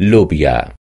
lluvia